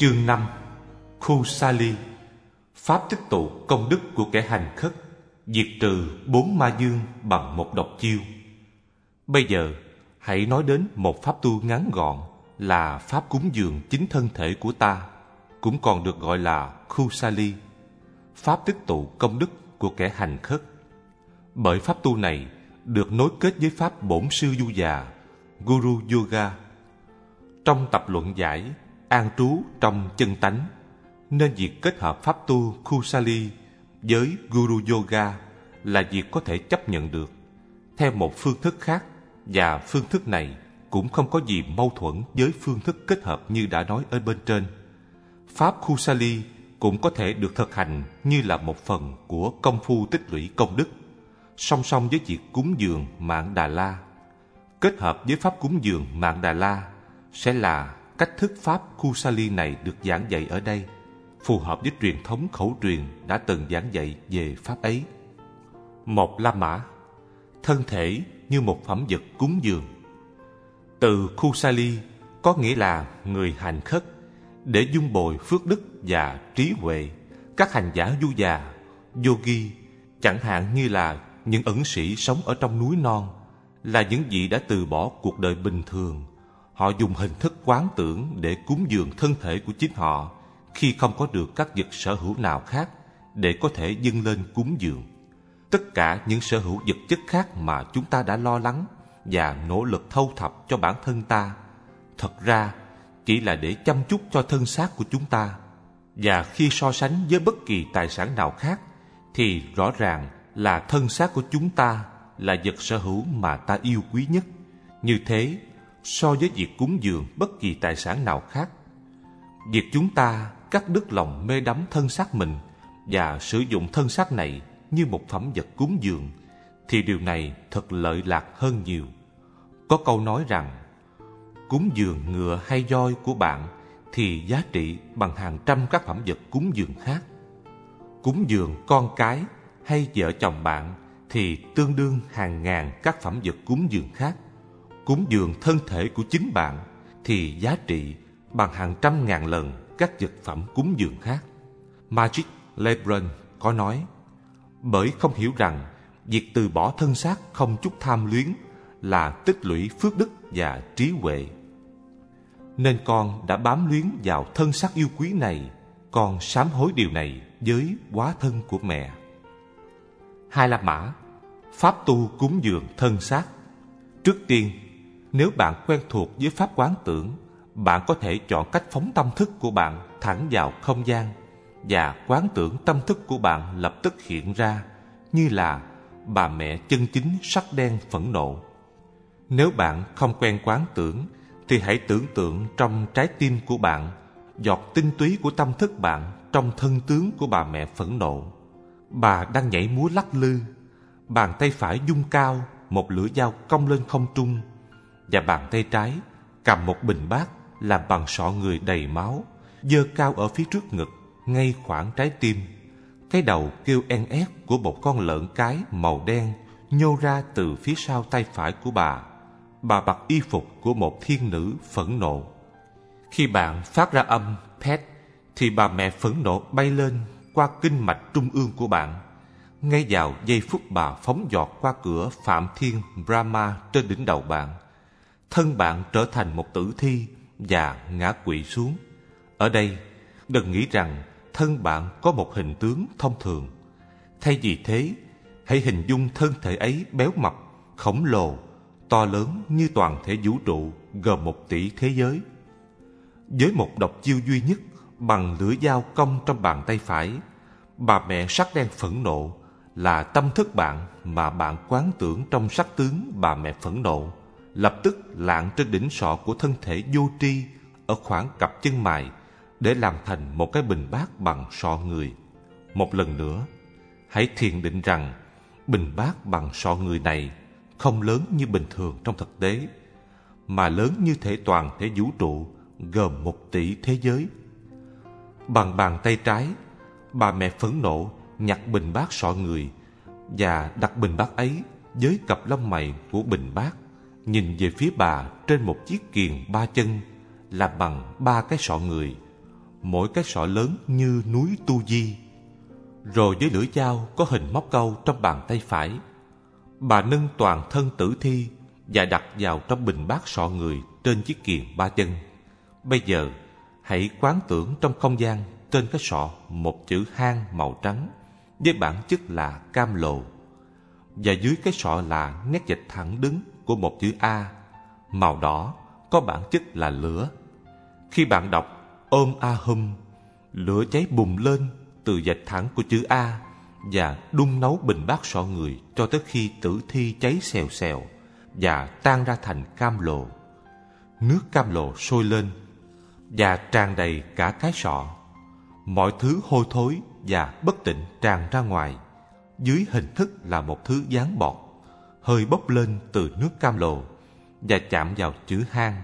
Chương 5 Khu Sali Pháp tích tụ công đức của kẻ hành khất, Diệt trừ bốn ma dương bằng một độc chiêu. Bây giờ, hãy nói đến một pháp tu ngắn gọn Là pháp cúng dường chính thân thể của ta, Cũng còn được gọi là Khu Sali Pháp tích tụ công đức của kẻ hành khất. Bởi pháp tu này được nối kết với pháp bổn sư du già, Guru Yoga. Trong tập luận giải an trú trong chân tánh nên việc kết hợp pháp tu Kusali với Guru Yoga là việc có thể chấp nhận được theo một phương thức khác và phương thức này cũng không có gì mâu thuẫn với phương thức kết hợp như đã nói ở bên trên. Pháp Kusali cũng có thể được thực hành như là một phần của công phu tích lũy công đức, song song với việc cúng dường mạng Đà La. Kết hợp với pháp cúng dường mạng Đà La sẽ là cách thức pháp Kusali này được giảng dạy ở đây phù hợp với truyền thống khẩu truyền đã từng giảng dạy về pháp ấy. Một La Mã Thân thể như một phẩm vật cúng dường Từ Kusali có nghĩa là người hành khất để dung bồi phước đức và trí huệ các hành giả du già, yogi chẳng hạn như là những ẩn sĩ sống ở trong núi non là những vị đã từ bỏ cuộc đời bình thường Họ dùng hình thức quán tưởng để cúng dường thân thể của chính họ khi không có được các vật sở hữu nào khác để có thể dâng lên cúng dường. Tất cả những sở hữu vật chất khác mà chúng ta đã lo lắng và nỗ lực thâu thập cho bản thân ta, thật ra chỉ là để chăm chút cho thân xác của chúng ta. Và khi so sánh với bất kỳ tài sản nào khác, thì rõ ràng là thân xác của chúng ta là vật sở hữu mà ta yêu quý nhất. Như thế, so với việc cúng dường bất kỳ tài sản nào khác. Việc chúng ta cắt đứt lòng mê đắm thân xác mình và sử dụng thân xác này như một phẩm vật cúng dường, thì điều này thật lợi lạc hơn nhiều. Có câu nói rằng, cúng dường ngựa hay voi của bạn thì giá trị bằng hàng trăm các phẩm vật cúng dường khác. Cúng dường con cái hay vợ chồng bạn thì tương đương hàng ngàn các phẩm vật cúng dường khác cúng dường thân thể của chính bạn thì giá trị bằng hàng trăm ngàn lần các vật phẩm cúng dường khác. Magic Lebrun có nói, bởi không hiểu rằng việc từ bỏ thân xác không chút tham luyến là tích lũy phước đức và trí huệ. Nên con đã bám luyến vào thân xác yêu quý này, con sám hối điều này với quá thân của mẹ. Hai La Mã Pháp tu cúng dường thân xác Trước tiên nếu bạn quen thuộc với pháp quán tưởng, bạn có thể chọn cách phóng tâm thức của bạn thẳng vào không gian và quán tưởng tâm thức của bạn lập tức hiện ra như là bà mẹ chân chính sắc đen phẫn nộ. Nếu bạn không quen quán tưởng thì hãy tưởng tượng trong trái tim của bạn giọt tinh túy của tâm thức bạn trong thân tướng của bà mẹ phẫn nộ. Bà đang nhảy múa lắc lư, bàn tay phải dung cao, một lưỡi dao cong lên không trung và bàn tay trái cầm một bình bát làm bằng sọ người đầy máu, dơ cao ở phía trước ngực, ngay khoảng trái tim. Cái đầu kêu en ép của một con lợn cái màu đen nhô ra từ phía sau tay phải của bà. Bà mặc y phục của một thiên nữ phẫn nộ. Khi bạn phát ra âm pet thì bà mẹ phẫn nộ bay lên qua kinh mạch trung ương của bạn. Ngay vào giây phút bà phóng giọt qua cửa Phạm Thiên Brahma trên đỉnh đầu bạn thân bạn trở thành một tử thi và ngã quỵ xuống. Ở đây, đừng nghĩ rằng thân bạn có một hình tướng thông thường. Thay vì thế, hãy hình dung thân thể ấy béo mập, khổng lồ, to lớn như toàn thể vũ trụ gồm một tỷ thế giới. Với một độc chiêu duy nhất bằng lưỡi dao cong trong bàn tay phải, bà mẹ sắc đen phẫn nộ là tâm thức bạn mà bạn quán tưởng trong sắc tướng bà mẹ phẫn nộ lập tức lạng trên đỉnh sọ của thân thể vô tri ở khoảng cặp chân mày để làm thành một cái bình bát bằng sọ người. Một lần nữa, hãy thiền định rằng bình bát bằng sọ người này không lớn như bình thường trong thực tế, mà lớn như thể toàn thể vũ trụ gồm một tỷ thế giới. Bằng bàn tay trái, bà mẹ phẫn nộ nhặt bình bát sọ người và đặt bình bát ấy với cặp lông mày của bình bát nhìn về phía bà trên một chiếc kiền ba chân làm bằng ba cái sọ người mỗi cái sọ lớn như núi Tu Di. Rồi với lưỡi dao có hình móc câu trong bàn tay phải. Bà nâng toàn thân tử thi và đặt vào trong bình bát sọ người trên chiếc kiền ba chân. Bây giờ, hãy quán tưởng trong không gian trên cái sọ một chữ hang màu trắng với bản chất là cam lộ và dưới cái sọ là nét dịch thẳng đứng của một chữ A màu đỏ có bản chất là lửa. Khi bạn đọc ôm A hum, lửa cháy bùng lên từ dạch thẳng của chữ A và đun nấu bình bát sọ người cho tới khi tử thi cháy xèo xèo và tan ra thành cam lộ. Nước cam lộ sôi lên và tràn đầy cả cái sọ. Mọi thứ hôi thối và bất tịnh tràn ra ngoài. Dưới hình thức là một thứ dán bọt, hơi bốc lên từ nước cam lộ và chạm vào chữ hang.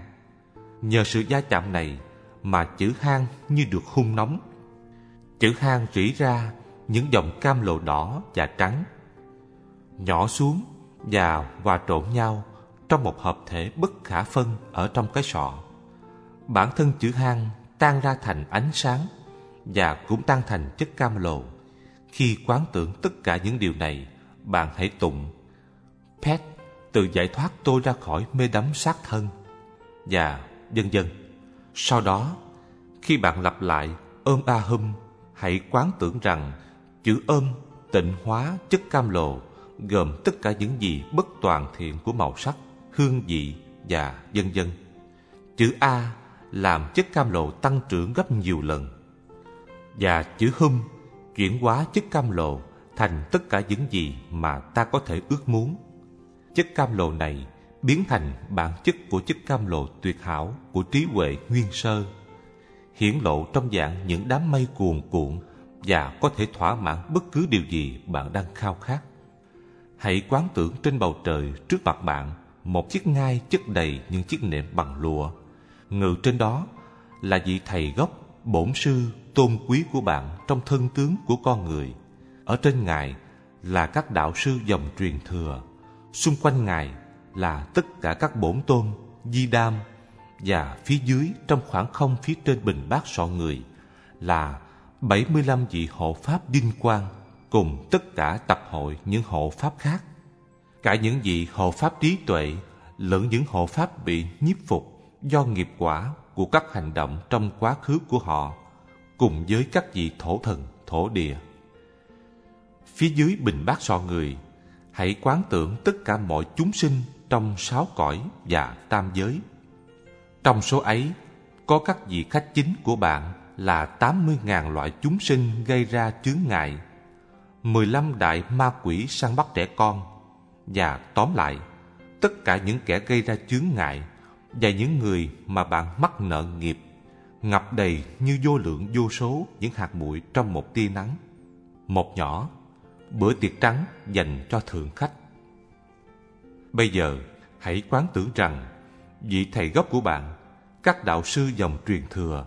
Nhờ sự gia chạm này mà chữ hang như được hung nóng. Chữ hang rỉ ra những dòng cam lộ đỏ và trắng. Nhỏ xuống và hòa trộn nhau trong một hợp thể bất khả phân ở trong cái sọ. Bản thân chữ hang tan ra thành ánh sáng và cũng tan thành chất cam lộ. Khi quán tưởng tất cả những điều này, bạn hãy tụng Pet tự giải thoát tôi ra khỏi mê đắm sát thân và vân vân. Sau đó, khi bạn lặp lại ôm a hum, hãy quán tưởng rằng chữ ôm tịnh hóa chất cam lộ gồm tất cả những gì bất toàn thiện của màu sắc, hương vị và vân vân. Chữ A làm chất cam lộ tăng trưởng gấp nhiều lần. Và chữ hum chuyển hóa chất cam lộ thành tất cả những gì mà ta có thể ước muốn. Chất cam lộ này biến thành bản chất của chất cam lộ tuyệt hảo của trí huệ nguyên sơ, hiển lộ trong dạng những đám mây cuồn cuộn và có thể thỏa mãn bất cứ điều gì bạn đang khao khát. Hãy quán tưởng trên bầu trời trước mặt bạn một chiếc ngai chất đầy những chiếc nệm bằng lụa. Ngự trên đó là vị thầy gốc, bổn sư, tôn quý của bạn trong thân tướng của con người. Ở trên ngài là các đạo sư dòng truyền thừa. Xung quanh ngài là tất cả các bổn tôn, di đam và phía dưới trong khoảng không phía trên bình bát sọ người là 75 vị hộ pháp đinh quang cùng tất cả tập hội những hộ pháp khác. Cả những vị hộ pháp trí tuệ lẫn những hộ pháp bị nhiếp phục do nghiệp quả của các hành động trong quá khứ của họ cùng với các vị thổ thần, thổ địa. Phía dưới bình bát sọ người, hãy quán tưởng tất cả mọi chúng sinh trong sáu cõi và tam giới. Trong số ấy, có các vị khách chính của bạn là 80.000 loại chúng sinh gây ra chướng ngại, 15 đại ma quỷ săn bắt trẻ con, và tóm lại, tất cả những kẻ gây ra chướng ngại và những người mà bạn mắc nợ nghiệp ngập đầy như vô lượng vô số những hạt bụi trong một tia nắng. Một nhỏ, bữa tiệc trắng dành cho thượng khách. Bây giờ, hãy quán tưởng rằng vị thầy gốc của bạn, các đạo sư dòng truyền thừa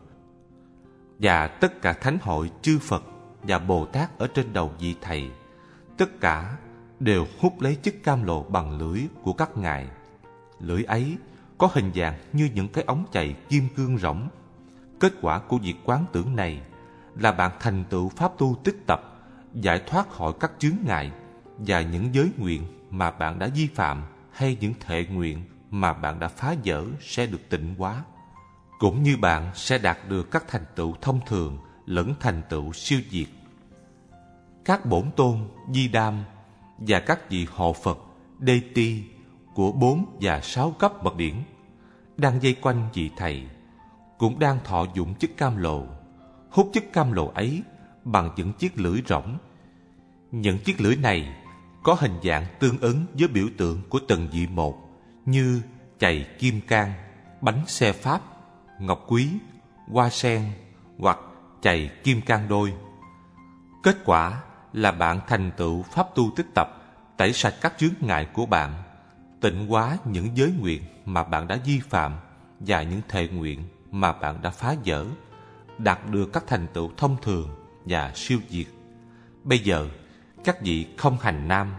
và tất cả thánh hội chư Phật và Bồ Tát ở trên đầu vị thầy, tất cả đều hút lấy chiếc cam lộ bằng lưỡi của các ngài. Lưỡi ấy có hình dạng như những cái ống chày kim cương rỗng. Kết quả của việc quán tưởng này là bạn thành tựu pháp tu tích tập, giải thoát khỏi các chướng ngại và những giới nguyện mà bạn đã vi phạm hay những thệ nguyện mà bạn đã phá vỡ sẽ được tịnh hóa. Cũng như bạn sẽ đạt được các thành tựu thông thường lẫn thành tựu siêu diệt. Các bổn tôn, di đam và các vị hộ Phật, đê ti của bốn và sáu cấp bậc điển đang dây quanh vị thầy cũng đang thọ dụng chức cam lộ hút chức cam lộ ấy bằng những chiếc lưỡi rỗng. Những chiếc lưỡi này có hình dạng tương ứng với biểu tượng của từng vị một như chày kim cang, bánh xe pháp, ngọc quý, hoa sen hoặc chày kim cang đôi. Kết quả là bạn thành tựu pháp tu tích tập, tẩy sạch các chướng ngại của bạn, tịnh hóa những giới nguyện mà bạn đã vi phạm và những thệ nguyện mà bạn đã phá vỡ, đạt được các thành tựu thông thường và siêu diệt bây giờ, các vị không hành nam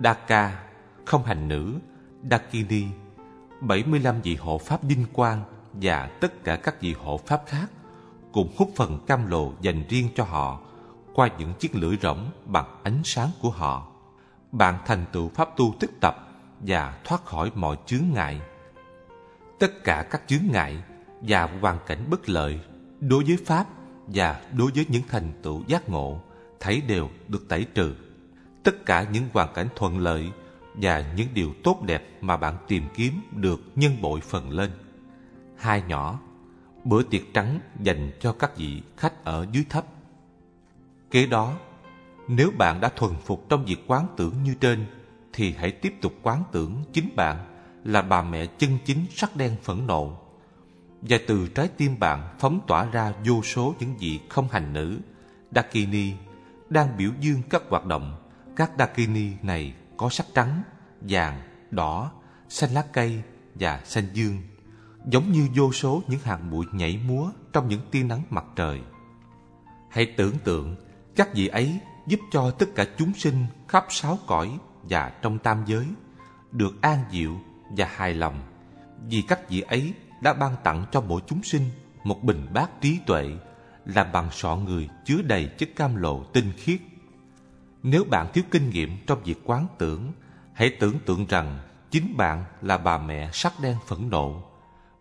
Daka không hành nữ Dakini 75 vị hộ pháp vinh quang và tất cả các vị hộ pháp khác cùng hút phần cam lồ dành riêng cho họ qua những chiếc lưỡi rỗng bằng ánh sáng của họ. Bạn thành tựu pháp tu tích tập và thoát khỏi mọi chướng ngại. Tất cả các chướng ngại và hoàn cảnh bất lợi đối với pháp và đối với những thành tựu giác ngộ thấy đều được tẩy trừ. Tất cả những hoàn cảnh thuận lợi và những điều tốt đẹp mà bạn tìm kiếm được nhân bội phần lên. Hai nhỏ, bữa tiệc trắng dành cho các vị khách ở dưới thấp. Kế đó, nếu bạn đã thuần phục trong việc quán tưởng như trên, thì hãy tiếp tục quán tưởng chính bạn là bà mẹ chân chính sắc đen phẫn nộ. Và từ trái tim bạn phóng tỏa ra vô số những vị không hành nữ, Dakini, đang biểu dương các hoạt động. Các Dakini này có sắc trắng, vàng, đỏ, xanh lá cây và xanh dương, giống như vô số những hạt bụi nhảy múa trong những tia nắng mặt trời. Hãy tưởng tượng các vị ấy giúp cho tất cả chúng sinh khắp sáu cõi và trong tam giới được an diệu và hài lòng vì các vị ấy đã ban tặng cho mỗi chúng sinh một bình bát trí tuệ làm bằng sọ người chứa đầy chất cam lộ tinh khiết. Nếu bạn thiếu kinh nghiệm trong việc quán tưởng, hãy tưởng tượng rằng chính bạn là bà mẹ sắc đen phẫn nộ.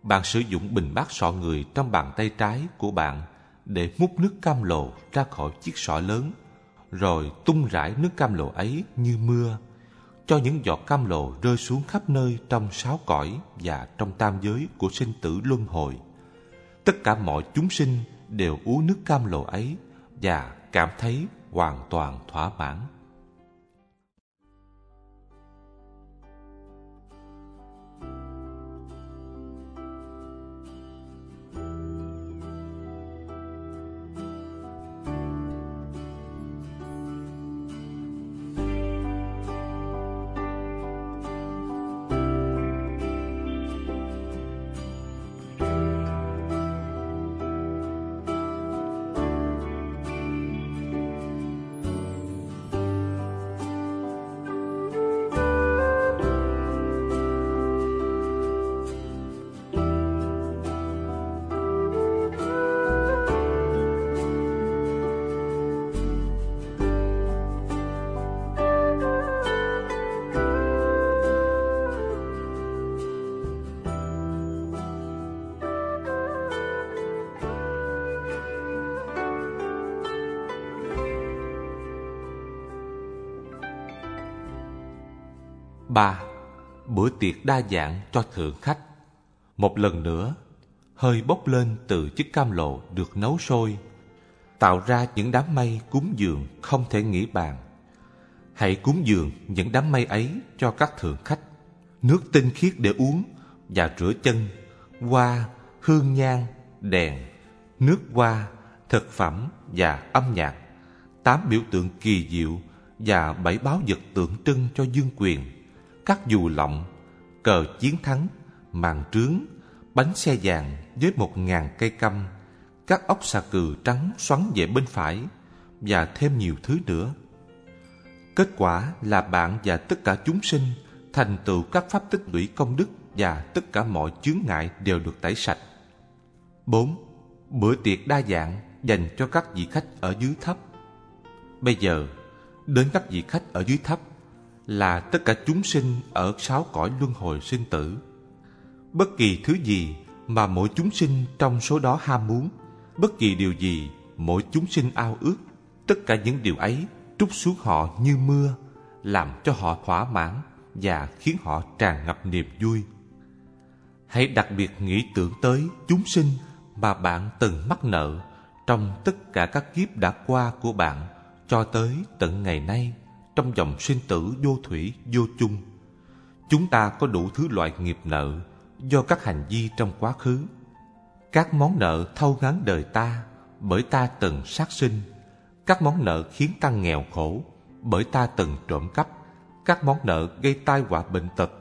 Bạn sử dụng bình bát sọ người trong bàn tay trái của bạn để múc nước cam lộ ra khỏi chiếc sọ lớn, rồi tung rải nước cam lộ ấy như mưa, cho những giọt cam lộ rơi xuống khắp nơi trong sáu cõi và trong tam giới của sinh tử luân hồi. Tất cả mọi chúng sinh đều uống nước cam lộ ấy và cảm thấy hoàn toàn thỏa mãn. Ba Bữa tiệc đa dạng cho thượng khách. Một lần nữa Hơi bốc lên từ chiếc cam lộ được nấu sôi Tạo ra những đám mây cúng dường không thể nghĩ bàn. Hãy cúng dường những đám mây ấy cho các thượng khách. Nước tinh khiết để uống và rửa chân Hoa, hương nhang, đèn Nước hoa, thực phẩm và âm nhạc. Tám biểu tượng kỳ diệu và bảy báo vật tượng trưng cho dương quyền các dù lọng, cờ chiến thắng, màn trướng, bánh xe vàng với một ngàn cây căm, các ốc xà cừ trắng xoắn về bên phải và thêm nhiều thứ nữa. Kết quả là bạn và tất cả chúng sinh thành tựu các pháp tích lũy công đức và tất cả mọi chướng ngại đều được tẩy sạch. 4. Bữa tiệc đa dạng dành cho các vị khách ở dưới thấp. Bây giờ, đến các vị khách ở dưới thấp là tất cả chúng sinh ở sáu cõi luân hồi sinh tử. Bất kỳ thứ gì mà mỗi chúng sinh trong số đó ham muốn, bất kỳ điều gì mỗi chúng sinh ao ước, tất cả những điều ấy trút xuống họ như mưa, làm cho họ thỏa mãn và khiến họ tràn ngập niềm vui. Hãy đặc biệt nghĩ tưởng tới chúng sinh mà bạn từng mắc nợ trong tất cả các kiếp đã qua của bạn cho tới tận ngày nay trong dòng sinh tử vô thủy, vô chung, chúng ta có đủ thứ loại nghiệp nợ do các hành vi trong quá khứ. Các món nợ thâu ngắn đời ta bởi ta từng sát sinh. Các món nợ khiến ta nghèo khổ bởi ta từng trộm cắp. Các món nợ gây tai họa bệnh tật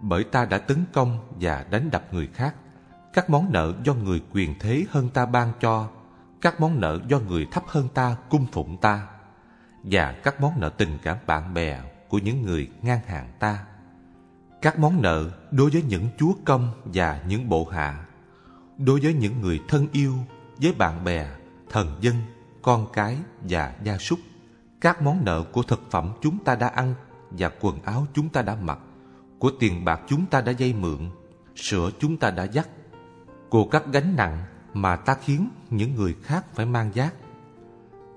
bởi ta đã tấn công và đánh đập người khác. Các món nợ do người quyền thế hơn ta ban cho. Các món nợ do người thấp hơn ta cung phụng ta và các món nợ tình cảm bạn bè của những người ngang hàng ta. Các món nợ đối với những chúa công và những bộ hạ, đối với những người thân yêu với bạn bè, thần dân, con cái và gia súc. Các món nợ của thực phẩm chúng ta đã ăn và quần áo chúng ta đã mặc, của tiền bạc chúng ta đã dây mượn, sữa chúng ta đã dắt, của các gánh nặng mà ta khiến những người khác phải mang giác,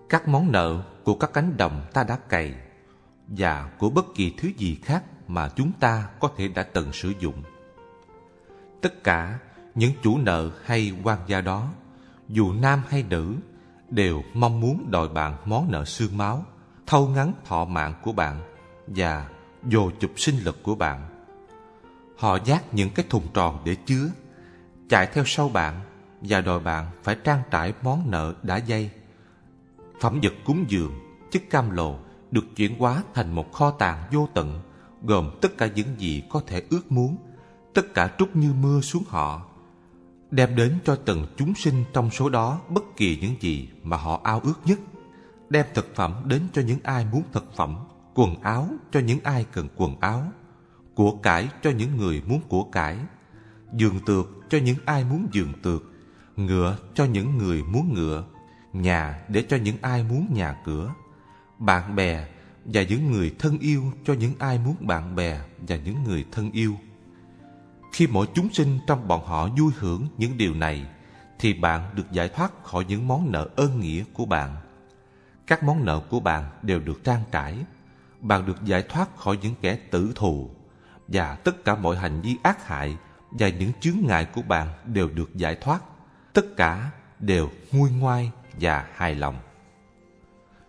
Các món nợ của các cánh đồng ta đã cày và của bất kỳ thứ gì khác mà chúng ta có thể đã từng sử dụng. Tất cả những chủ nợ hay quan gia đó, dù nam hay nữ, đều mong muốn đòi bạn món nợ xương máu, thâu ngắn thọ mạng của bạn và dồ chụp sinh lực của bạn. Họ giác những cái thùng tròn để chứa, chạy theo sau bạn và đòi bạn phải trang trải món nợ đã dây. Phẩm vật cúng dường, chất cam lồ được chuyển hóa thành một kho tàng vô tận gồm tất cả những gì có thể ước muốn, tất cả trút như mưa xuống họ, đem đến cho từng chúng sinh trong số đó bất kỳ những gì mà họ ao ước nhất, đem thực phẩm đến cho những ai muốn thực phẩm, quần áo cho những ai cần quần áo, của cải cho những người muốn của cải, giường tược cho những ai muốn giường tược, ngựa cho những người muốn ngựa, nhà để cho những ai muốn nhà cửa, bạn bè và những người thân yêu cho những ai muốn bạn bè và những người thân yêu. Khi mỗi chúng sinh trong bọn họ vui hưởng những điều này, thì bạn được giải thoát khỏi những món nợ ơn nghĩa của bạn. Các món nợ của bạn đều được trang trải. Bạn được giải thoát khỏi những kẻ tử thù và tất cả mọi hành vi ác hại và những chướng ngại của bạn đều được giải thoát. Tất cả đều nguôi ngoai và hài lòng.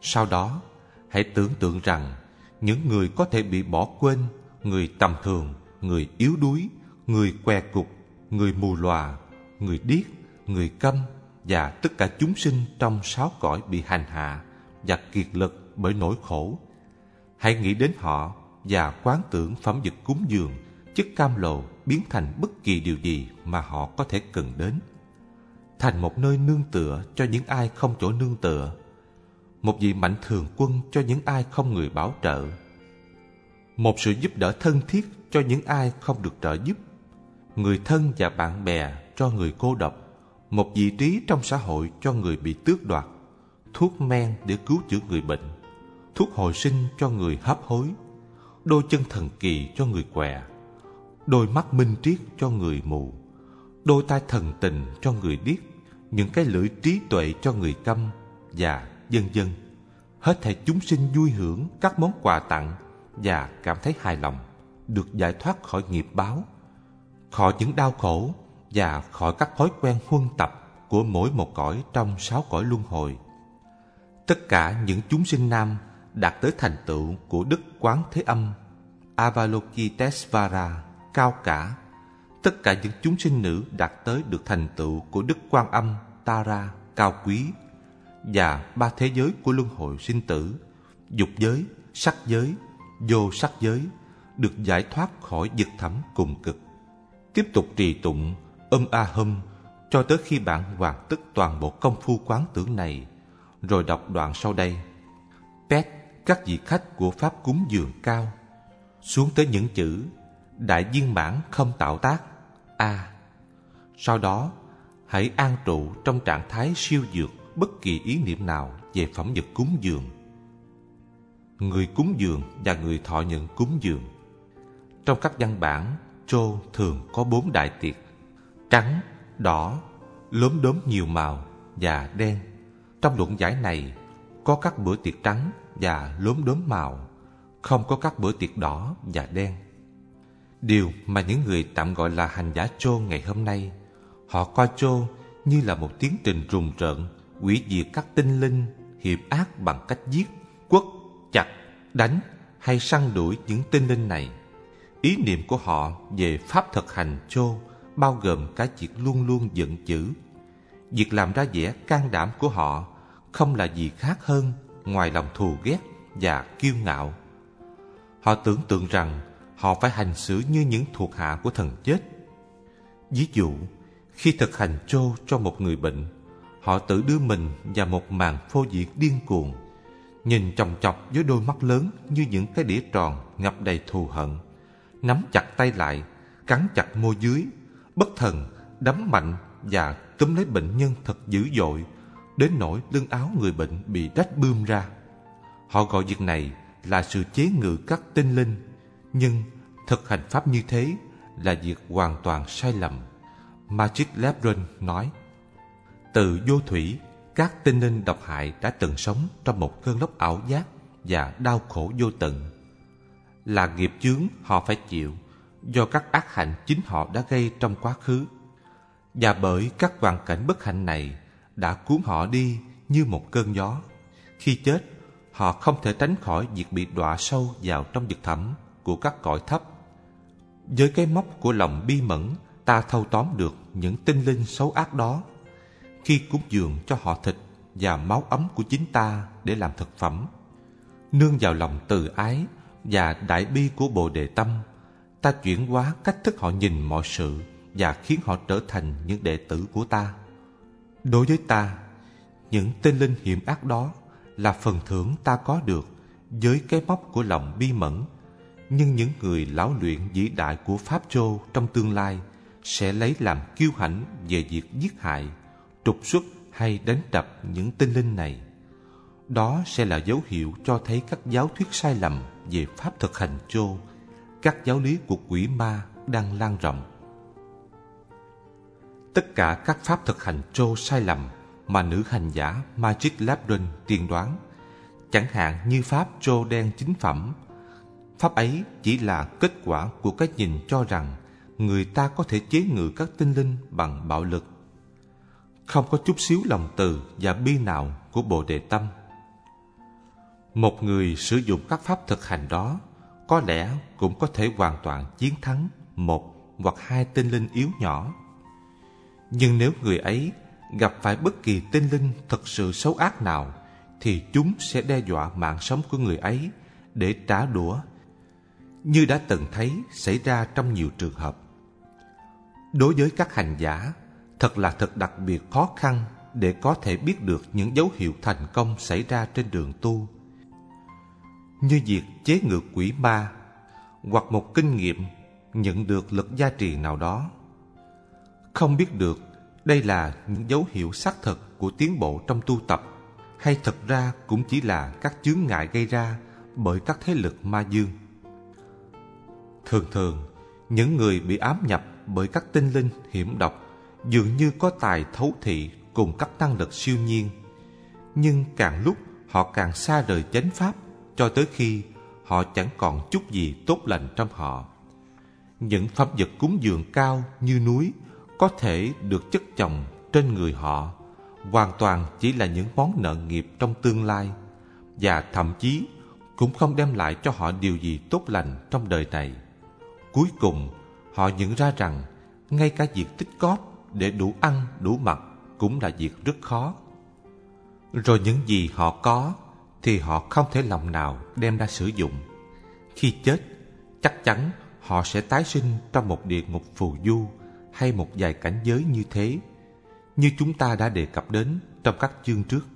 Sau đó, hãy tưởng tượng rằng những người có thể bị bỏ quên, người tầm thường, người yếu đuối, người què cục, người mù lòa, người điếc, người câm và tất cả chúng sinh trong sáu cõi bị hành hạ và kiệt lực bởi nỗi khổ. Hãy nghĩ đến họ và quán tưởng phẩm vật cúng dường, chất cam lồ biến thành bất kỳ điều gì mà họ có thể cần đến. Thành một nơi nương tựa cho những ai không chỗ nương tựa, một vị mạnh thường quân cho những ai không người bảo trợ, một sự giúp đỡ thân thiết cho những ai không được trợ giúp, người thân và bạn bè cho người cô độc, một vị trí trong xã hội cho người bị tước đoạt, thuốc men để cứu chữa người bệnh, thuốc hồi sinh cho người hấp hối, đôi chân thần kỳ cho người què, đôi mắt minh triết cho người mù đôi tai thần tình cho người điếc, những cái lưỡi trí tuệ cho người câm và dân dân. Hết thảy chúng sinh vui hưởng các món quà tặng và cảm thấy hài lòng, được giải thoát khỏi nghiệp báo, khỏi những đau khổ và khỏi các thói quen huân tập của mỗi một cõi trong sáu cõi luân hồi. Tất cả những chúng sinh nam đạt tới thành tựu của đức quán thế âm avalokitesvara cao cả tất cả những chúng sinh nữ đạt tới được thành tựu của đức quan âm tara cao quý và ba thế giới của luân hồi sinh tử, dục giới, sắc giới, vô sắc giới, được giải thoát khỏi vực thẳm cùng cực. Tiếp tục trì tụng âm a hâm cho tới khi bạn hoàn tất toàn bộ công phu quán tưởng này, rồi đọc đoạn sau đây. pet các vị khách của Pháp cúng dường cao, xuống tới những chữ Đại viên mãn không tạo tác, A. Sau đó, hãy an trụ trong trạng thái siêu dược bất kỳ ý niệm nào về phẩm vật cúng dường. Người cúng dường và người thọ nhận cúng dường. Trong các văn bản, trô thường có bốn đại tiệc: trắng, đỏ, lốm đốm nhiều màu và đen. Trong luận giải này, có các bữa tiệc trắng và lốm đốm màu, không có các bữa tiệc đỏ và đen. Điều mà những người tạm gọi là hành giả trô ngày hôm nay, họ coi trô như là một tiến trình rùng rợn hủy diệt các tinh linh hiểm ác bằng cách giết, quất, chặt, đánh hay săn đuổi những tinh linh này. Ý niệm của họ về pháp thực hành chô bao gồm cả việc luôn luôn giận dữ. Việc làm ra vẻ can đảm của họ không là gì khác hơn ngoài lòng thù ghét và kiêu ngạo. Họ tưởng tượng rằng họ phải hành xử như những thuộc hạ của thần chết. Ví dụ, khi thực hành trô cho một người bệnh, Họ tự đưa mình vào một màn phô diễn điên cuồng Nhìn chồng chọc với đôi mắt lớn như những cái đĩa tròn ngập đầy thù hận Nắm chặt tay lại, cắn chặt môi dưới Bất thần, đấm mạnh và túm lấy bệnh nhân thật dữ dội, đến nỗi lưng áo người bệnh bị rách bươm ra. Họ gọi việc này là sự chế ngự các tinh linh, nhưng thực hành pháp như thế là việc hoàn toàn sai lầm. Magic Lebron nói, từ vô thủy, các tinh linh độc hại đã từng sống trong một cơn lốc ảo giác và đau khổ vô tận. Là nghiệp chướng họ phải chịu do các ác hạnh chính họ đã gây trong quá khứ. Và bởi các hoàn cảnh bất hạnh này đã cuốn họ đi như một cơn gió. Khi chết, họ không thể tránh khỏi việc bị đọa sâu vào trong vực thẳm của các cõi thấp. Với cái móc của lòng bi mẫn, ta thâu tóm được những tinh linh xấu ác đó. Khi cúng dường cho họ thịt và máu ấm của chính ta để làm thực phẩm, nương vào lòng từ ái và đại bi của Bồ Đề Tâm, ta chuyển hóa cách thức họ nhìn mọi sự và khiến họ trở thành những đệ tử của ta. Đối với ta, những tên linh hiểm ác đó là phần thưởng ta có được với cái móc của lòng bi mẫn. Nhưng những người lão luyện vĩ đại của Pháp Châu trong tương lai sẽ lấy làm kiêu hãnh về việc giết hại, trục xuất hay đánh đập những tinh linh này. Đó sẽ là dấu hiệu cho thấy các giáo thuyết sai lầm về pháp thực hành Châu, các giáo lý của quỷ ma đang lan rộng. Tất cả các pháp thực hành Châu sai lầm mà nữ hành giả Magic Labrin tiên đoán, chẳng hạn như pháp Châu đen chính phẩm. Pháp ấy chỉ là kết quả của cái nhìn cho rằng người ta có thể chế ngự các tinh linh bằng bạo lực. Không có chút xíu lòng từ và bi nào của Bồ Đề Tâm. Một người sử dụng các pháp thực hành đó có lẽ cũng có thể hoàn toàn chiến thắng một hoặc hai tinh linh yếu nhỏ. Nhưng nếu người ấy gặp phải bất kỳ tinh linh thật sự xấu ác nào, thì chúng sẽ đe dọa mạng sống của người ấy để trả đũa, như đã từng thấy xảy ra trong nhiều trường hợp. Đối với các hành giả, thật là thật đặc biệt khó khăn để có thể biết được những dấu hiệu thành công xảy ra trên đường tu. Như việc chế ngự quỷ ma hoặc một kinh nghiệm nhận được lực gia trì nào đó. Không biết được đây là những dấu hiệu xác thực của tiến bộ trong tu tập hay thật ra cũng chỉ là các chướng ngại gây ra bởi các thế lực ma dương. Thường thường, những người bị ám nhập bởi các tinh linh hiểm độc dường như có tài thấu thị cùng các năng lực siêu nhiên. Nhưng càng lúc họ càng xa rời chánh pháp cho tới khi họ chẳng còn chút gì tốt lành trong họ. Những phẩm vật cúng dường cao như núi có thể được chất chồng trên người họ hoàn toàn chỉ là những món nợ nghiệp trong tương lai và thậm chí cũng không đem lại cho họ điều gì tốt lành trong đời này. Cuối cùng, họ nhận ra rằng ngay cả việc tích cóp để đủ ăn, đủ mặc cũng là việc rất khó. Rồi những gì họ có thì họ không thể lòng nào đem ra sử dụng. Khi chết, chắc chắn họ sẽ tái sinh trong một địa ngục phù du hay một vài cảnh giới như thế, như chúng ta đã đề cập đến trong các chương trước.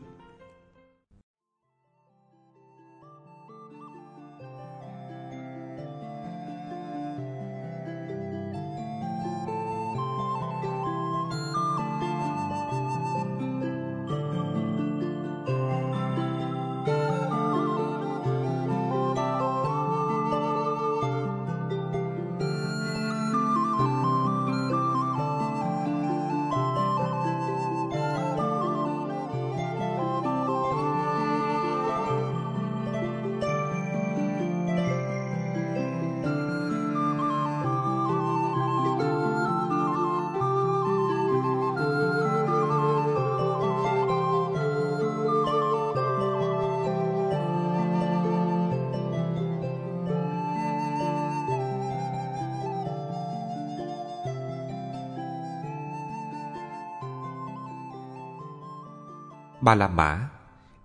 Ba La Mã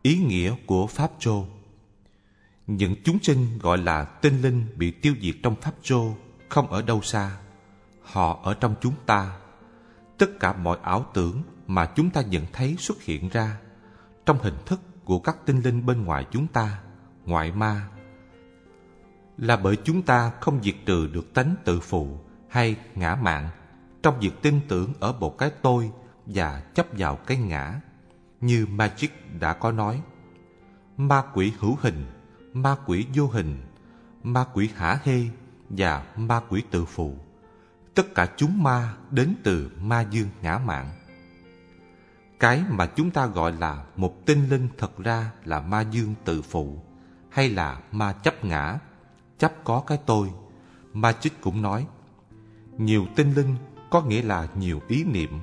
Ý nghĩa của Pháp châu Những chúng sinh gọi là tinh linh bị tiêu diệt trong Pháp châu không ở đâu xa. Họ ở trong chúng ta. Tất cả mọi ảo tưởng mà chúng ta nhận thấy xuất hiện ra trong hình thức của các tinh linh bên ngoài chúng ta, ngoại ma, là bởi chúng ta không diệt trừ được tánh tự phụ hay ngã mạn trong việc tin tưởng ở một cái tôi và chấp vào cái ngã như Magic đã có nói. Ma quỷ hữu hình, ma quỷ vô hình, ma quỷ hả hê và ma quỷ tự phụ. Tất cả chúng ma đến từ ma dương ngã mạng. Cái mà chúng ta gọi là một tinh linh thật ra là ma dương tự phụ hay là ma chấp ngã, chấp có cái tôi. Ma cũng nói, nhiều tinh linh có nghĩa là nhiều ý niệm.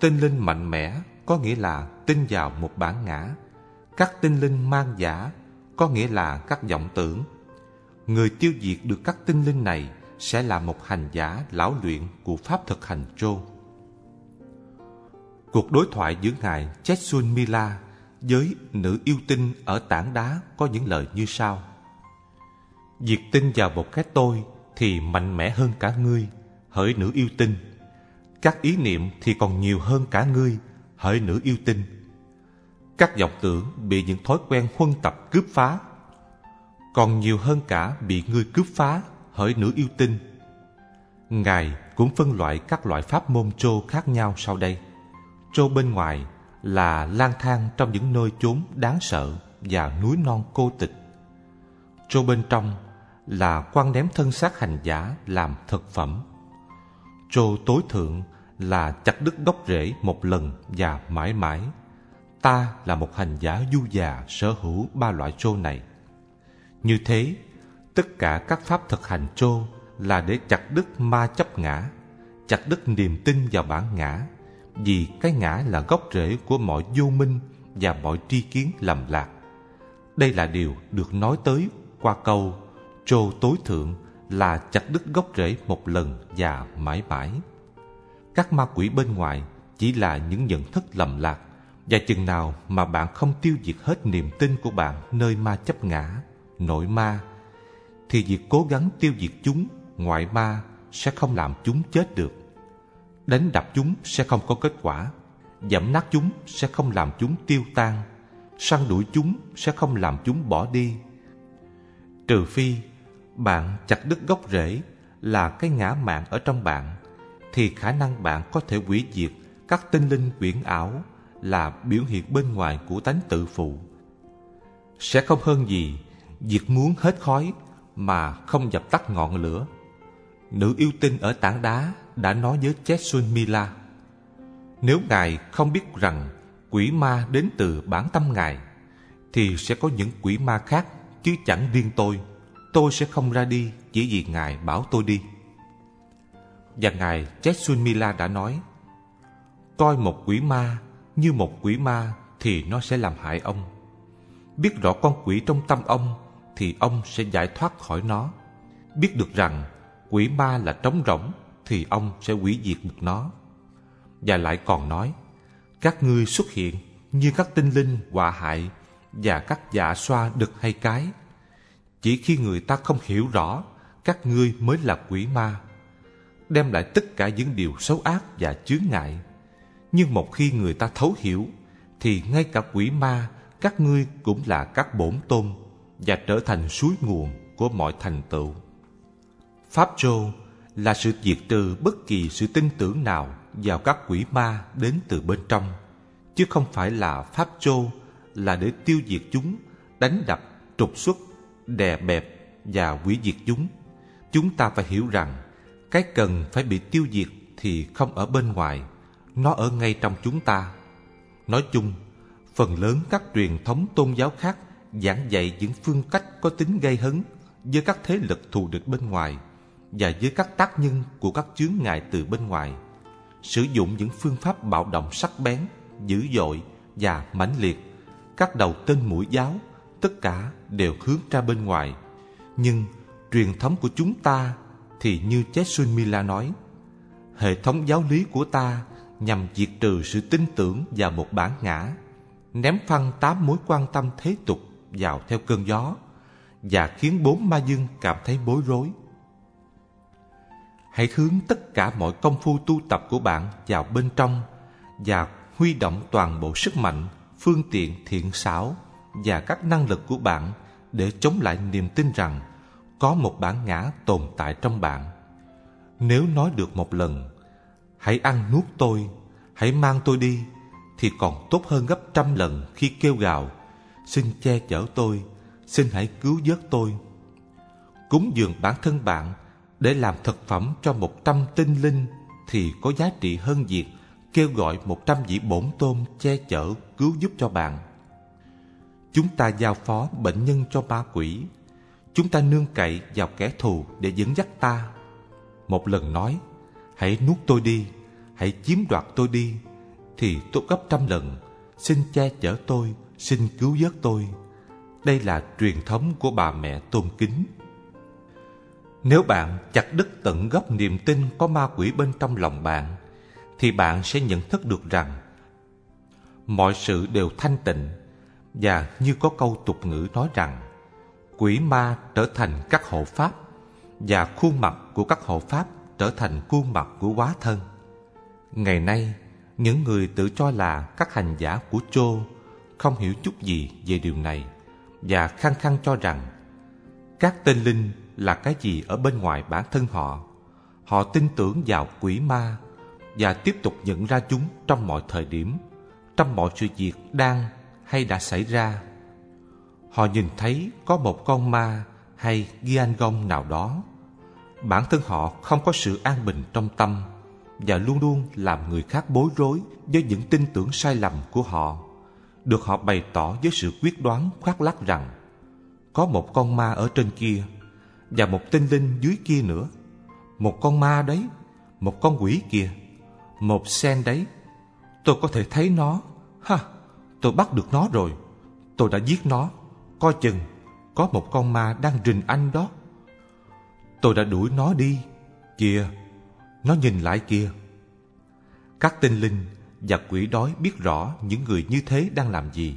Tinh linh mạnh mẽ có nghĩa là tin vào một bản ngã. Các tinh linh mang giả có nghĩa là các vọng tưởng. Người tiêu diệt được các tinh linh này sẽ là một hành giả lão luyện của pháp thực hành trô cuộc đối thoại giữa ngài Chetsun Mila với nữ yêu tinh ở tảng đá có những lời như sau. Việc tin vào một cái tôi thì mạnh mẽ hơn cả ngươi, hỡi nữ yêu tinh. Các ý niệm thì còn nhiều hơn cả ngươi hỡi nữ yêu tinh. Các vọng tưởng bị những thói quen huân tập cướp phá. Còn nhiều hơn cả bị ngươi cướp phá, hỡi nữ yêu tinh. Ngài cũng phân loại các loại pháp môn trô khác nhau sau đây. Trô bên ngoài là lang thang trong những nơi chốn đáng sợ và núi non cô tịch. Trô bên trong là quan ném thân xác hành giả làm thực phẩm. Trô tối thượng là chặt đứt gốc rễ một lần và mãi mãi. Ta là một hành giả du già sở hữu ba loại trô này. Như thế, tất cả các pháp thực hành trô là để chặt đứt ma chấp ngã, chặt đứt niềm tin vào bản ngã, vì cái ngã là gốc rễ của mọi vô minh và mọi tri kiến lầm lạc. Đây là điều được nói tới qua câu trô tối thượng là chặt đứt gốc rễ một lần và mãi mãi các ma quỷ bên ngoài chỉ là những nhận thức lầm lạc, và chừng nào mà bạn không tiêu diệt hết niềm tin của bạn nơi ma chấp ngã nội ma, thì việc cố gắng tiêu diệt chúng ngoại ma sẽ không làm chúng chết được. Đánh đập chúng sẽ không có kết quả dẫm nát chúng sẽ không làm chúng tiêu tan, săn đuổi chúng sẽ không làm chúng bỏ đi. Trừ phi bạn chặt đứt gốc rễ là cái ngã mạng ở trong bạn thì khả năng bạn có thể hủy diệt các tinh linh quyển ảo là biểu hiện bên ngoài của tánh tự phụ. Sẽ không hơn gì việc muốn hết khói mà không dập tắt ngọn lửa. Nữ yêu tinh ở tảng đá đã nói với Jetsun Mila nếu ngài không biết rằng quỷ ma đến từ bản tâm ngài, thì sẽ có những quỷ ma khác chứ chẳng riêng tôi. Tôi sẽ không ra đi chỉ vì ngài bảo tôi đi và ngài Jetsun Mila đã nói, coi một quỷ ma như một quỷ ma thì nó sẽ làm hại ông. Biết rõ con quỷ trong tâm ông thì ông sẽ giải thoát khỏi nó. Biết được rằng quỷ ma là trống rỗng thì ông sẽ hủy diệt được nó. Và lại còn nói, các ngươi xuất hiện như các tinh linh họa hại và các dạ xoa đực hay cái. Chỉ khi người ta không hiểu rõ các ngươi mới là quỷ ma đem lại tất cả những điều xấu ác và chướng ngại. Nhưng một khi người ta thấu hiểu, thì ngay cả quỷ ma, các ngươi cũng là các bổn tôn và trở thành suối nguồn của mọi thành tựu. Pháp châu là sự diệt trừ bất kỳ sự tin tưởng nào vào các quỷ ma đến từ bên trong, chứ không phải là pháp châu là để tiêu diệt chúng, đánh đập, trục xuất, đè bẹp và hủy diệt chúng. Chúng ta phải hiểu rằng cái cần phải bị tiêu diệt thì không ở bên ngoài, nó ở ngay trong chúng ta. Nói chung, phần lớn các truyền thống tôn giáo khác giảng dạy những phương cách có tính gây hấn với các thế lực thù địch bên ngoài và với các tác nhân của các chướng ngại từ bên ngoài. Sử dụng những phương pháp bạo động sắc bén, dữ dội và mãnh liệt, các đầu tên mũi giáo, tất cả đều hướng ra bên ngoài. Nhưng truyền thống của chúng ta thì như Jessun Mila nói, hệ thống giáo lý của ta nhằm diệt trừ sự tin tưởng và một bản ngã, ném phăng tám mối quan tâm thế tục vào theo cơn gió và khiến bốn ma dương cảm thấy bối rối. Hãy hướng tất cả mọi công phu tu tập của bạn vào bên trong và huy động toàn bộ sức mạnh, phương tiện thiện xảo và các năng lực của bạn để chống lại niềm tin rằng có một bản ngã tồn tại trong bạn. Nếu nói được một lần, hãy ăn nuốt tôi, hãy mang tôi đi, thì còn tốt hơn gấp trăm lần khi kêu gào, xin che chở tôi, xin hãy cứu vớt tôi. Cúng dường bản thân bạn để làm thực phẩm cho một trăm tinh linh thì có giá trị hơn việc kêu gọi một trăm vị bổn tôn che chở, cứu giúp cho bạn. Chúng ta giao phó bệnh nhân cho ma quỷ chúng ta nương cậy vào kẻ thù để dẫn dắt ta. Một lần nói, hãy nuốt tôi đi, hãy chiếm đoạt tôi đi, thì tốt gấp trăm lần. Xin che chở tôi, xin cứu vớt tôi. Đây là truyền thống của bà mẹ tôn kính. Nếu bạn chặt đứt tận gốc niềm tin có ma quỷ bên trong lòng bạn, thì bạn sẽ nhận thức được rằng mọi sự đều thanh tịnh và như có câu tục ngữ nói rằng quỷ ma trở thành các hộ pháp, và khuôn mặt của các hộ pháp trở thành khuôn mặt của quá thân. Ngày nay, những người tự cho là các hành giả của chô không hiểu chút gì về điều này và khăng khăng cho rằng các tên linh là cái gì ở bên ngoài bản thân họ. Họ tin tưởng vào quỷ ma và tiếp tục nhận ra chúng trong mọi thời điểm, trong mọi sự việc đang hay đã xảy ra họ nhìn thấy có một con ma hay Giangong nào đó. Bản thân họ không có sự an bình trong tâm và luôn luôn làm người khác bối rối với những tin tưởng sai lầm của họ. Được họ bày tỏ với sự quyết đoán khoác lác rằng có một con ma ở trên kia và một tinh linh dưới kia nữa. Một con ma đấy, một con quỷ kia, một sen đấy. Tôi có thể thấy nó. Ha, tôi bắt được nó rồi. Tôi đã giết nó coi chừng, có một con ma đang rình anh đó. Tôi đã đuổi nó đi. Kìa, nó nhìn lại kìa. Các tinh linh và quỷ đói biết rõ những người như thế đang làm gì.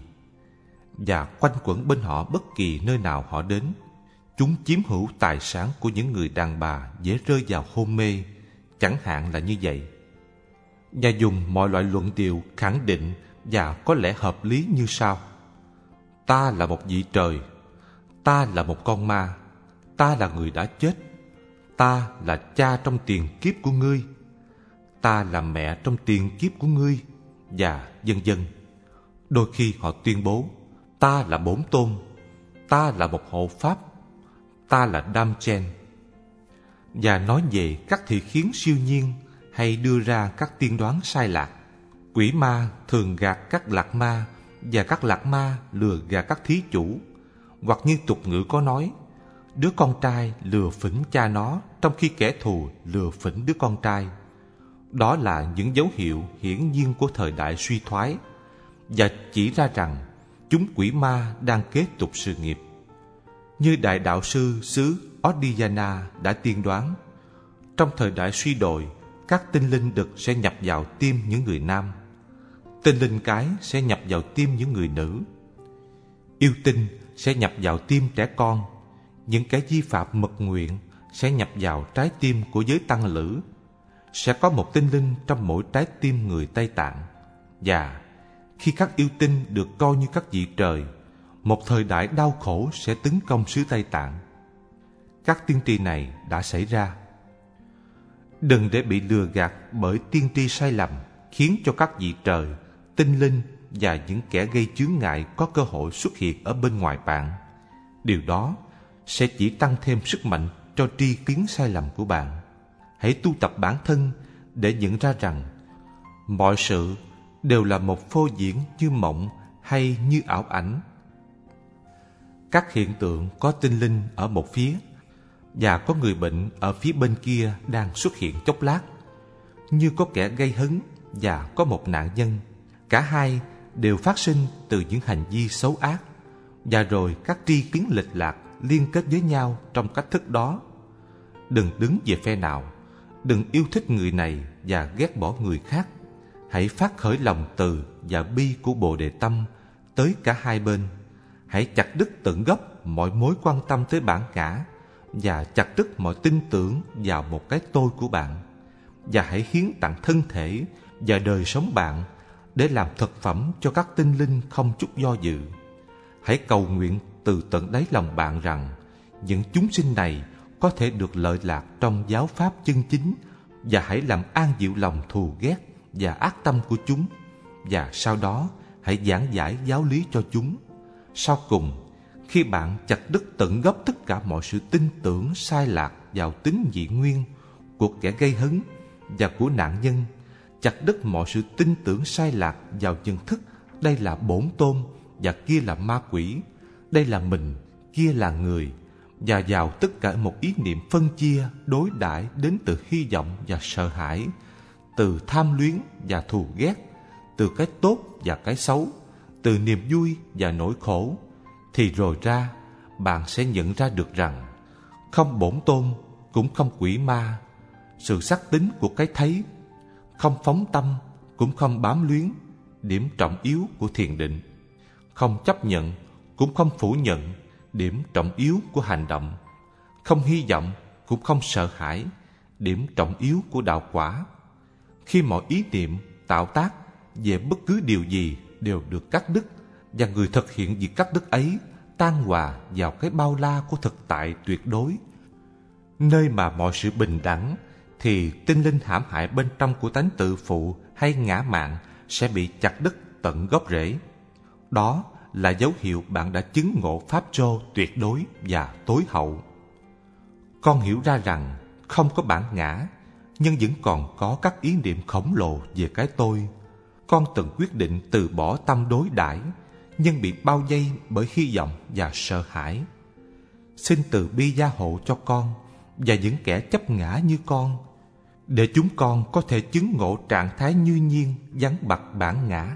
Và quanh quẩn bên họ bất kỳ nơi nào họ đến, chúng chiếm hữu tài sản của những người đàn bà dễ rơi vào hôn mê, chẳng hạn là như vậy. Và dùng mọi loại luận điệu khẳng định và có lẽ hợp lý như sau ta là một vị trời, ta là một con ma, ta là người đã chết, ta là cha trong tiền kiếp của ngươi, ta là mẹ trong tiền kiếp của ngươi, và vân vân. Đôi khi họ tuyên bố, ta là bổn tôn, ta là một hộ pháp, ta là đam chen. Và nói về các thị khiến siêu nhiên hay đưa ra các tiên đoán sai lạc, quỷ ma thường gạt các lạc ma và các lạc ma lừa gạt các thí chủ. Hoặc như tục ngữ có nói, đứa con trai lừa phỉnh cha nó trong khi kẻ thù lừa phỉnh đứa con trai. Đó là những dấu hiệu hiển nhiên của thời đại suy thoái, và chỉ ra rằng chúng quỷ ma đang kế tục sự nghiệp. Như đại đạo sư xứ Odiyana đã tiên đoán, trong thời đại suy đồi, các tinh linh đực sẽ nhập vào tim những người nam tinh linh cái sẽ nhập vào tim những người nữ. Yêu tinh sẽ nhập vào tim trẻ con. Những kẻ vi phạm mật nguyện sẽ nhập vào trái tim của giới tăng lữ. Sẽ có một tinh linh trong mỗi trái tim người Tây Tạng. Và khi các yêu tinh được coi như các vị trời, một thời đại đau khổ sẽ tấn công xứ Tây Tạng. Các tiên tri này đã xảy ra. Đừng để bị lừa gạt bởi tiên tri sai lầm khiến cho các vị trời tinh linh và những kẻ gây chướng ngại có cơ hội xuất hiện ở bên ngoài bạn. Điều đó sẽ chỉ tăng thêm sức mạnh cho tri kiến sai lầm của bạn. Hãy tu tập bản thân để nhận ra rằng mọi sự đều là một phô diễn như mộng hay như ảo ảnh. Các hiện tượng có tinh linh ở một phía và có người bệnh ở phía bên kia đang xuất hiện chốc lát, như có kẻ gây hấn và có một nạn nhân cả hai đều phát sinh từ những hành vi xấu ác, và rồi các tri kiến lệch lạc liên kết với nhau trong cách thức đó. Đừng đứng về phe nào, đừng yêu thích người này và ghét bỏ người khác. Hãy phát khởi lòng từ và bi của bồ đề tâm tới cả hai bên. Hãy chặt đứt tận gốc mọi mối quan tâm tới bản ngã và chặt đứt mọi tin tưởng vào một cái tôi của bạn. Và hãy hiến tặng thân thể và đời sống bạn để làm thực phẩm cho các tinh linh không chút do dự hãy cầu nguyện từ tận đáy lòng bạn rằng những chúng sinh này có thể được lợi lạc trong giáo pháp chân chính và hãy làm an dịu lòng thù ghét và ác tâm của chúng và sau đó hãy giảng giải giáo lý cho chúng. Sau cùng, khi bạn chặt đứt tận gốc tất cả mọi sự tin tưởng sai lạc vào tính dị nguyên của kẻ gây hấn và của nạn nhân, chặt đứt mọi sự tin tưởng sai lạc vào nhận thức. Đây là bổn tôn và kia là ma quỷ, đây là mình, kia là người, và vào tất cả một ý niệm phân chia, đối đãi đến từ hy vọng và sợ hãi, từ tham luyến và thù ghét, từ cái tốt và cái xấu, từ niềm vui và nỗi khổ, thì rồi ra bạn sẽ nhận ra được rằng không bổn tôn cũng không quỷ ma, sự sắc tính của cái thấy, không phóng tâm cũng không bám luyến, điểm trọng yếu của thiền định, không chấp nhận cũng không phủ nhận, điểm trọng yếu của hành động, không hy vọng cũng không sợ hãi, điểm trọng yếu của đạo quả. Khi mọi ý niệm, tạo tác về bất cứ điều gì đều được cắt đứt và người thực hiện việc cắt đứt ấy tan hòa vào cái bao la của thực tại tuyệt đối nơi mà mọi sự bình đẳng thì tinh linh hãm hại bên trong của tánh tự phụ hay ngã mạn sẽ bị chặt đứt tận gốc rễ. Đó là dấu hiệu bạn đã chứng ngộ pháp trô tuyệt đối và tối hậu. Con hiểu ra rằng không có bản ngã, nhưng vẫn còn có các ý niệm khổng lồ về cái tôi. Con từng quyết định từ bỏ tâm đối đãi, nhưng bị bao vây bởi hy vọng và sợ hãi. Xin từ bi gia hộ cho con và những kẻ chấp ngã như con để chúng con có thể chứng ngộ trạng thái như nhiên vắng bặt bản ngã.